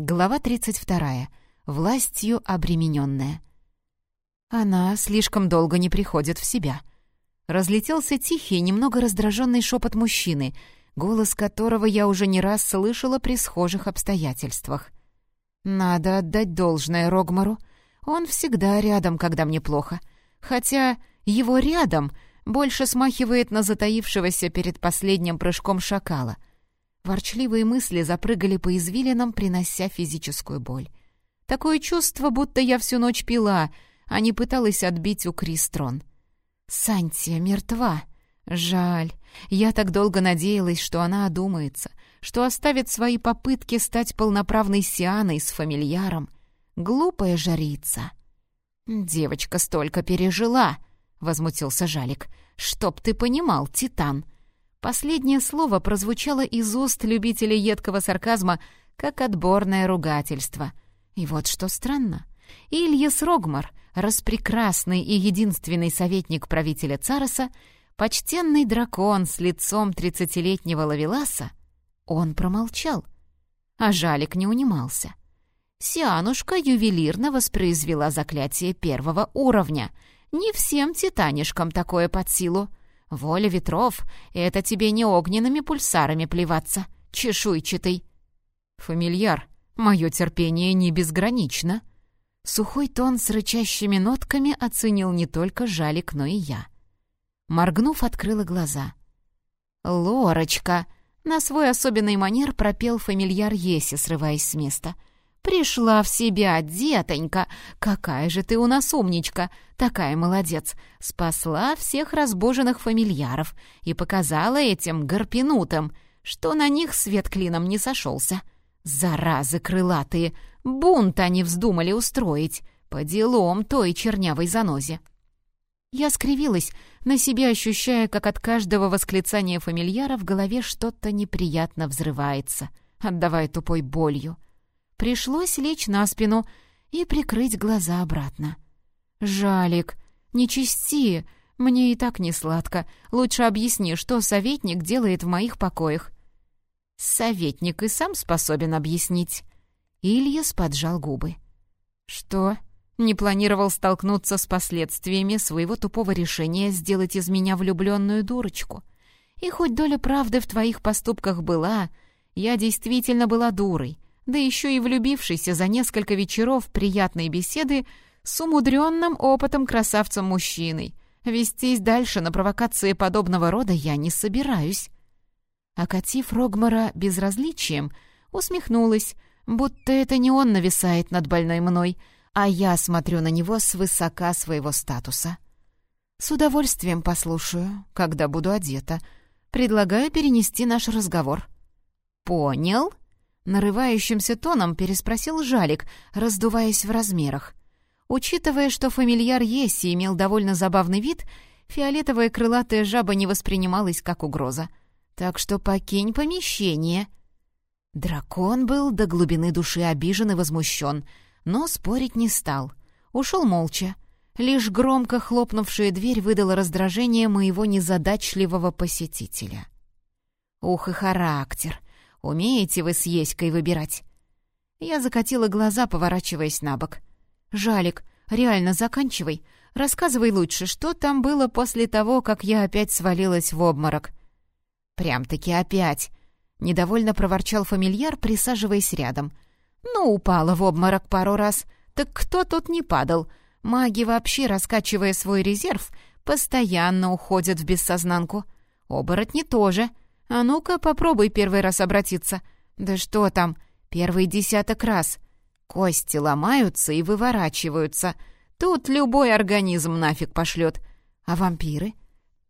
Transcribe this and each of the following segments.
Глава 32. Властью обремененная. Она слишком долго не приходит в себя. Разлетелся тихий, немного раздраженный шепот мужчины, голос которого я уже не раз слышала при схожих обстоятельствах. Надо отдать должное Рогмару. Он всегда рядом, когда мне плохо. Хотя его рядом больше смахивает на затаившегося перед последним прыжком шакала — Ворчливые мысли запрыгали по извилинам, принося физическую боль. Такое чувство, будто я всю ночь пила, а не пыталась отбить у Кристрон. Сантия мертва. Жаль. Я так долго надеялась, что она одумается, что оставит свои попытки стать полноправной Сианой с фамильяром. Глупая жарица. «Девочка столько пережила!» — возмутился Жалик. «Чтоб ты понимал, Титан!» Последнее слово прозвучало из уст любителей едкого сарказма, как отборное ругательство. И вот что странно. Ильяс Рогмар, распрекрасный и единственный советник правителя Цароса, почтенный дракон с лицом тридцатилетнего лавеласа, он промолчал. А Жалик не унимался. Сианушка ювелирно воспроизвела заклятие первого уровня. Не всем титанишкам такое под силу. Воля ветров — это тебе не огненными пульсарами плеваться, чешуйчатый. Фамильяр, мое терпение не безгранично. Сухой тон с рычащими нотками оценил не только Жалик, но и я. Моргнув, открыла глаза. «Лорочка!» — на свой особенный манер пропел фамильяр Еси, срываясь с места — «Пришла в себя, детонька! Какая же ты у нас умничка! Такая молодец! Спасла всех разбоженных фамильяров и показала этим гарпинутам, что на них свет клином не сошелся. Заразы крылатые! Бунт они вздумали устроить! По делам той чернявой занозе!» Я скривилась, на себе ощущая, как от каждого восклицания фамильяра в голове что-то неприятно взрывается, отдавая тупой болью. Пришлось лечь на спину и прикрыть глаза обратно. «Жалик, не чисти, мне и так не сладко. Лучше объясни, что советник делает в моих покоях». «Советник и сам способен объяснить». Ильяс поджал губы. «Что? Не планировал столкнуться с последствиями своего тупого решения сделать из меня влюбленную дурочку? И хоть доля правды в твоих поступках была, я действительно была дурой, да еще и влюбившийся за несколько вечеров приятной беседы с умудренным опытом красавцем-мужчиной. Вестись дальше на провокации подобного рода я не собираюсь. Окатив Рогмара безразличием, усмехнулась, будто это не он нависает над больной мной, а я смотрю на него с высока своего статуса. С удовольствием послушаю, когда буду одета. Предлагаю перенести наш разговор. «Понял?» Нарывающимся тоном переспросил Жалик, раздуваясь в размерах. Учитывая, что фамильяр Есси имел довольно забавный вид, фиолетовая крылатая жаба не воспринималась как угроза. Так что покинь помещение. Дракон был до глубины души обижен и возмущен, но спорить не стал. Ушел молча. Лишь громко хлопнувшая дверь выдала раздражение моего незадачливого посетителя. Ух и характер! Умеете вы с Еськой выбирать?» Я закатила глаза, поворачиваясь на бок. «Жалик, реально заканчивай. Рассказывай лучше, что там было после того, как я опять свалилась в обморок». «Прям-таки опять!» — недовольно проворчал фамильяр, присаживаясь рядом. «Ну, упала в обморок пару раз. Так кто тут не падал? Маги вообще, раскачивая свой резерв, постоянно уходят в бессознанку. Оборотни тоже. А ну-ка, попробуй первый раз обратиться. Да что там, первый десяток раз. Кости ломаются и выворачиваются. Тут любой организм нафиг пошлет. А вампиры?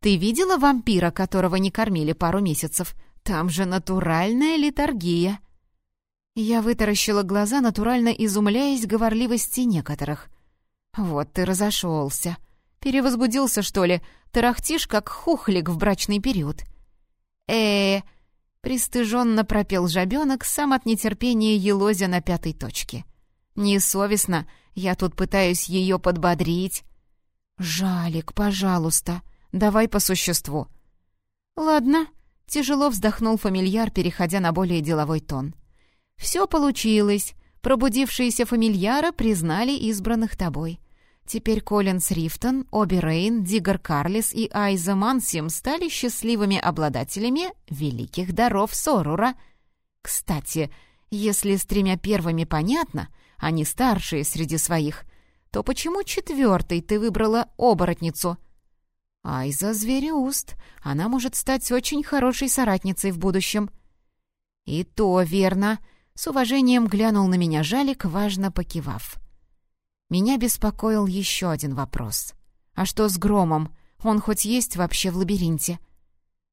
Ты видела вампира, которого не кормили пару месяцев? Там же натуральная литургия. Я вытаращила глаза, натурально изумляясь говорливости некоторых. Вот ты разошелся. Перевозбудился, что ли? Тарахтишь, как хухлик в брачный период. — э пристыженно пропел жабенок, сам от нетерпения елозя на пятой точке. «Несовестно, я тут пытаюсь ее подбодрить». «Жалик, пожалуйста, давай по существу». «Ладно», — тяжело вздохнул фамильяр, переходя на более деловой тон. «Все получилось. Пробудившиеся фамильяра признали избранных тобой. Теперь Коллинс Рифтон, Оби Рейн, Диггер Карлис и Айза Мансим стали счастливыми обладателями великих даров Сорура. Кстати, если с тремя первыми понятно, они старшие среди своих, то почему четвертой ты выбрала оборотницу? Айза — звереуст, она может стать очень хорошей соратницей в будущем. И то верно. С уважением глянул на меня Жалик, важно покивав. Меня беспокоил еще один вопрос. «А что с громом? Он хоть есть вообще в лабиринте?»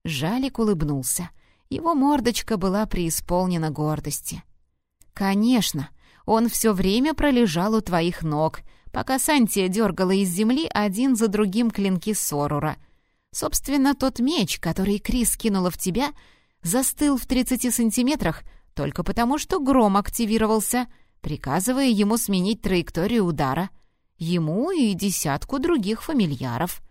Жалик улыбнулся. Его мордочка была преисполнена гордости. «Конечно, он все время пролежал у твоих ног, пока Сантия дергала из земли один за другим клинки Сорура. Собственно, тот меч, который Крис кинула в тебя, застыл в 30 сантиметрах только потому, что гром активировался — приказывая ему сменить траекторию удара. Ему и десятку других фамильяров.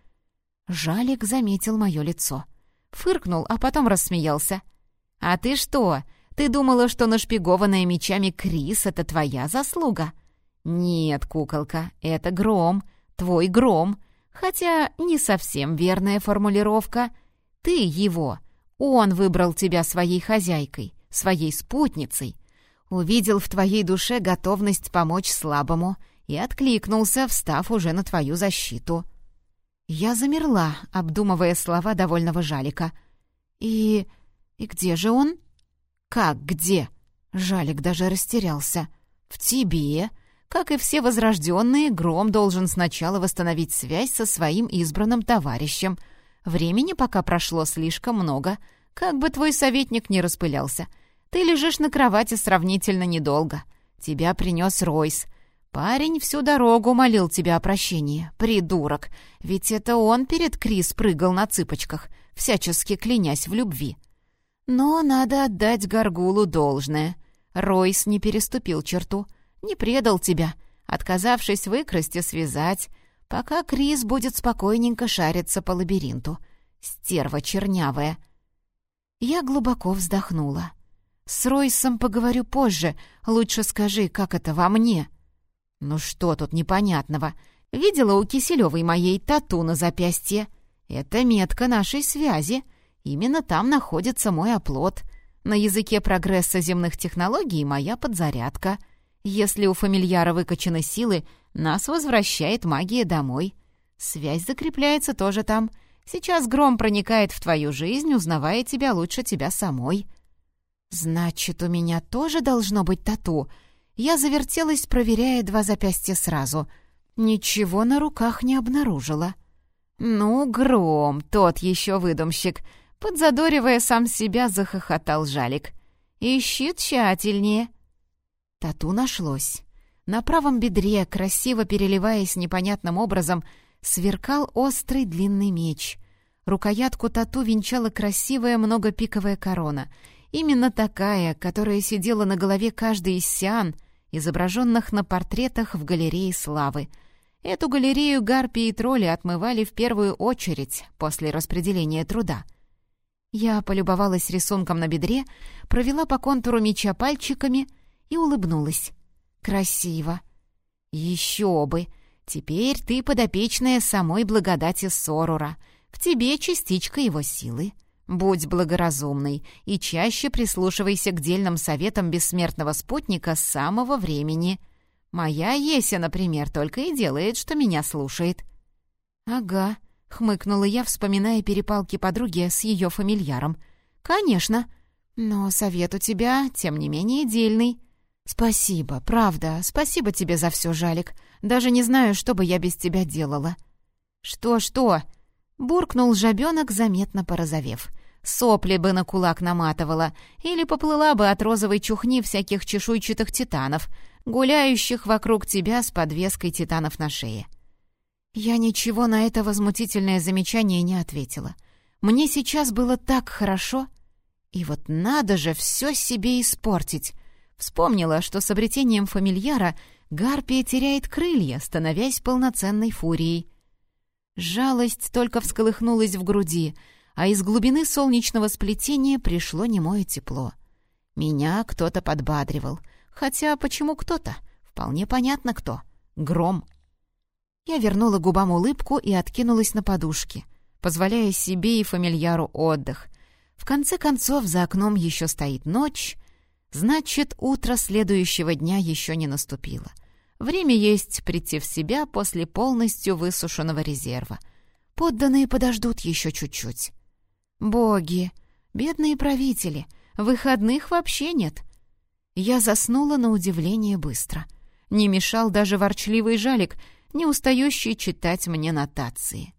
Жалик заметил мое лицо. Фыркнул, а потом рассмеялся. «А ты что? Ты думала, что нашпигованная мечами Крис — это твоя заслуга?» «Нет, куколка, это гром, твой гром. Хотя не совсем верная формулировка. Ты его. Он выбрал тебя своей хозяйкой, своей спутницей. Увидел в твоей душе готовность помочь слабому и откликнулся, встав уже на твою защиту. Я замерла, обдумывая слова довольного Жалика. «И... и где же он?» «Как где?» Жалик даже растерялся. «В тебе. Как и все возрожденные, Гром должен сначала восстановить связь со своим избранным товарищем. Времени пока прошло слишком много, как бы твой советник не распылялся». Ты лежишь на кровати сравнительно недолго. Тебя принес Ройс. Парень всю дорогу молил тебя о прощении. Придурок. Ведь это он перед Крис прыгал на цыпочках, всячески клянясь в любви. Но надо отдать Гаргулу должное. Ройс не переступил черту, не предал тебя, отказавшись выкрасть и связать, пока Крис будет спокойненько шариться по лабиринту. Стерва чернявая. Я глубоко вздохнула. «С Ройсом поговорю позже. Лучше скажи, как это во мне?» «Ну что тут непонятного? Видела у Киселевой моей тату на запястье? Это метка нашей связи. Именно там находится мой оплот. На языке прогресса земных технологий моя подзарядка. Если у фамильяра выкачаны силы, нас возвращает магия домой. Связь закрепляется тоже там. Сейчас гром проникает в твою жизнь, узнавая тебя лучше тебя самой». «Значит, у меня тоже должно быть тату?» Я завертелась, проверяя два запястья сразу. Ничего на руках не обнаружила. «Ну, гром, тот еще выдумщик!» Подзадоривая сам себя, захохотал Жалик. «Ищи тщательнее!» Тату нашлось. На правом бедре, красиво переливаясь непонятным образом, сверкал острый длинный меч. Рукоятку тату венчала красивая многопиковая корона — Именно такая, которая сидела на голове каждой из сиан, изображенных на портретах в галерее славы. Эту галерею гарпии и тролли отмывали в первую очередь после распределения труда. Я полюбовалась рисунком на бедре, провела по контуру меча пальчиками и улыбнулась. «Красиво!» «Еще бы! Теперь ты подопечная самой благодати Сорура. В тебе частичка его силы». Будь благоразумной и чаще прислушивайся к дельным советам бессмертного спутника с самого времени. Моя Еся, например, только и делает, что меня слушает». «Ага», — хмыкнула я, вспоминая перепалки подруги с ее фамильяром. «Конечно. Но совет у тебя, тем не менее, дельный». «Спасибо, правда, спасибо тебе за все, Жалик. Даже не знаю, что бы я без тебя делала». «Что-что?» Буркнул жабенок, заметно порозовев. Сопли бы на кулак наматывала, или поплыла бы от розовой чухни всяких чешуйчатых титанов, гуляющих вокруг тебя с подвеской титанов на шее. Я ничего на это возмутительное замечание не ответила. Мне сейчас было так хорошо. И вот надо же все себе испортить. Вспомнила, что с обретением фамильяра Гарпия теряет крылья, становясь полноценной фурией. Жалость только всколыхнулась в груди, а из глубины солнечного сплетения пришло немое тепло. Меня кто-то подбадривал, Хотя почему кто-то? Вполне понятно кто. Гром. Я вернула губам улыбку и откинулась на подушки, позволяя себе и фамильяру отдых. В конце концов, за окном еще стоит ночь, значит, утро следующего дня еще не наступило. Время есть прийти в себя после полностью высушенного резерва. Подданные подождут еще чуть-чуть. Боги, бедные правители, выходных вообще нет. Я заснула на удивление быстро. Не мешал даже ворчливый жалик — не устающий читать мне нотации.